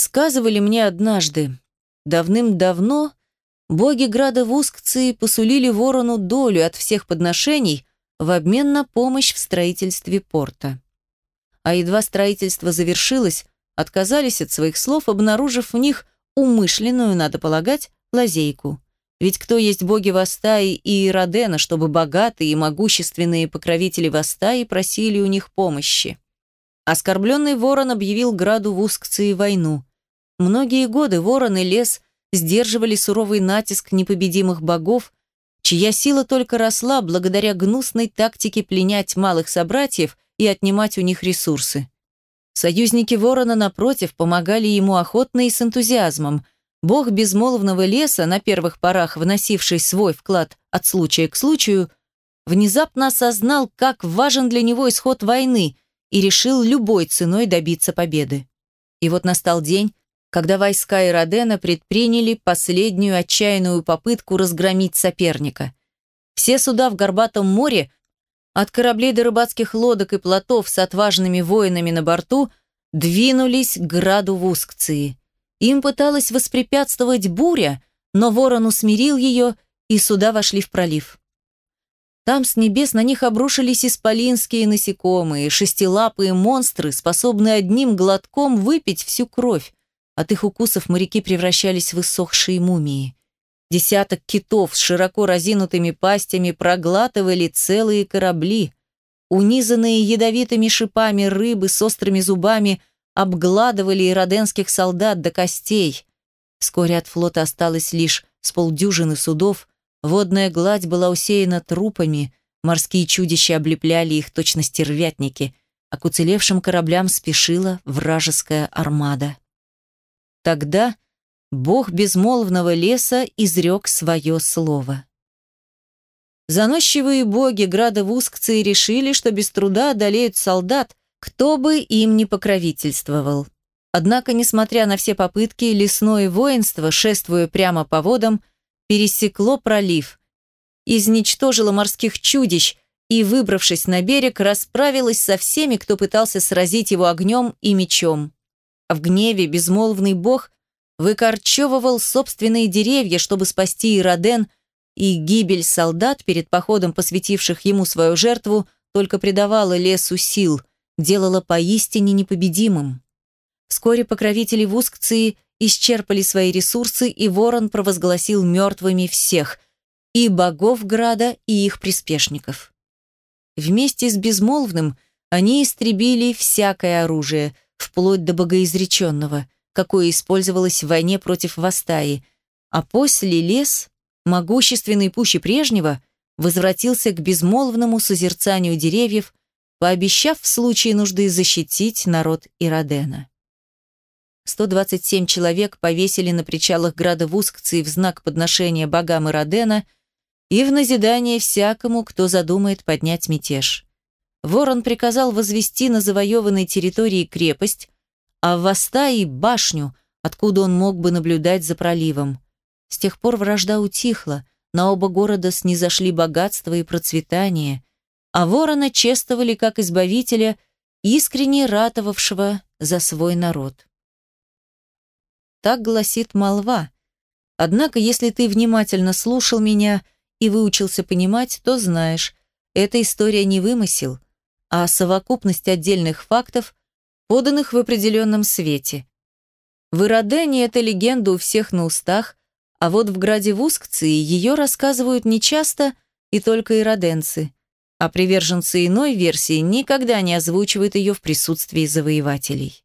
Сказывали мне однажды, давным-давно боги града Вускции посулили ворону долю от всех подношений в обмен на помощь в строительстве порта. А едва строительство завершилось, отказались от своих слов, обнаружив в них умышленную, надо полагать, лазейку. Ведь кто есть боги Вастаи и Иродена, чтобы богатые и могущественные покровители Вастаи просили у них помощи? Оскорбленный ворон объявил граду Вускции войну. Многие годы ворон и лес сдерживали суровый натиск непобедимых богов, чья сила только росла благодаря гнусной тактике пленять малых собратьев и отнимать у них ресурсы. Союзники ворона, напротив, помогали ему охотно и с энтузиазмом – Бог безмолвного леса, на первых порах вносивший свой вклад от случая к случаю, внезапно осознал, как важен для него исход войны и решил любой ценой добиться победы. И вот настал день, когда войска Иродена предприняли последнюю отчаянную попытку разгромить соперника. Все суда в Горбатом море, от кораблей до рыбацких лодок и плотов с отважными воинами на борту, двинулись к граду Вускции. Им пыталась воспрепятствовать буря, но ворон усмирил ее, и суда вошли в пролив. Там с небес на них обрушились исполинские насекомые, шестилапые монстры, способные одним глотком выпить всю кровь. От их укусов моряки превращались в иссохшие мумии. Десяток китов с широко разинутыми пастями проглатывали целые корабли. Унизанные ядовитыми шипами рыбы с острыми зубами обгладывали ироденских солдат до костей. Вскоре от флота осталось лишь с полдюжины судов, водная гладь была усеяна трупами, морские чудища облепляли их точно стервятники, а к уцелевшим кораблям спешила вражеская армада. Тогда бог безмолвного леса изрек свое слово. Заносчивые боги града Вускции решили, что без труда одолеют солдат, кто бы им не покровительствовал. Однако, несмотря на все попытки, лесное воинство, шествуя прямо по водам, пересекло пролив, изничтожило морских чудищ и, выбравшись на берег, расправилось со всеми, кто пытался сразить его огнем и мечом. В гневе безмолвный бог выкорчевывал собственные деревья, чтобы спасти Ироден, и гибель солдат перед походом, посвятивших ему свою жертву, только придавала лесу сил – делала поистине непобедимым. Вскоре покровители Вускции исчерпали свои ресурсы, и Ворон провозгласил мертвыми всех – и богов Града, и их приспешников. Вместе с Безмолвным они истребили всякое оружие, вплоть до богоизреченного, какое использовалось в войне против Вастаи, а после лес, могущественный пуще прежнего, возвратился к безмолвному созерцанию деревьев, пообещав в случае нужды защитить народ Иродена. 127 человек повесили на причалах града Вускции в знак подношения богам Иродена и в назидание всякому, кто задумает поднять мятеж. Ворон приказал возвести на завоеванной территории крепость, а в Астаи – башню, откуда он мог бы наблюдать за проливом. С тех пор вражда утихла, на оба города снизошли богатство и процветание – а ворона чествовали как избавителя, искренне ратовавшего за свой народ. Так гласит молва. Однако, если ты внимательно слушал меня и выучился понимать, то знаешь, эта история не вымысел, а совокупность отдельных фактов, поданных в определенном свете. В Иродене эта легенда у всех на устах, а вот в граде Вускции ее рассказывают нечасто и только ироденцы а приверженцы иной версии никогда не озвучивают ее в присутствии завоевателей.